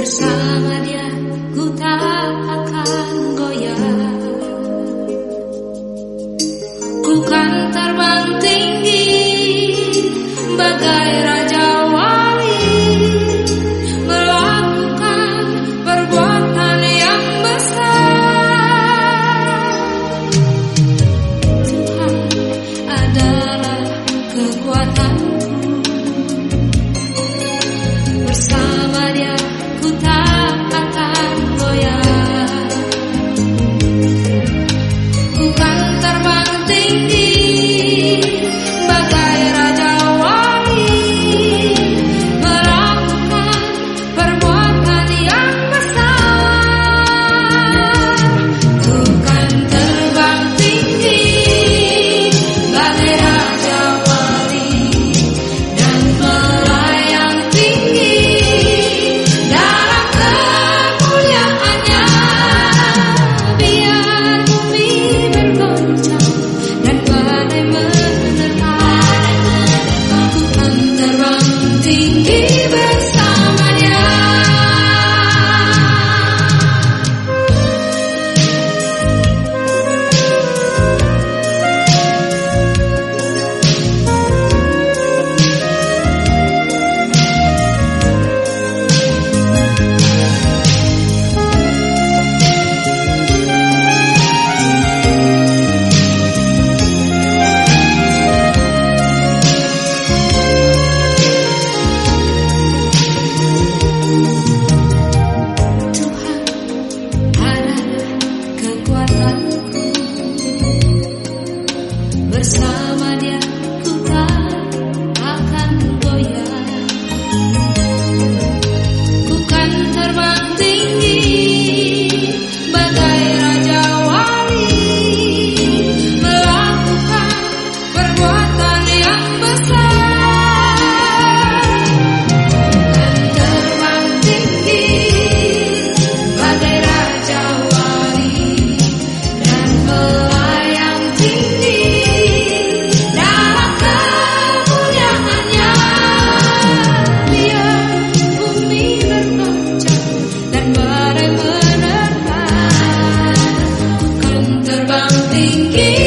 bersama dia ku tak akan goyah. Ku kan terbang tinggi bagai I'm thinking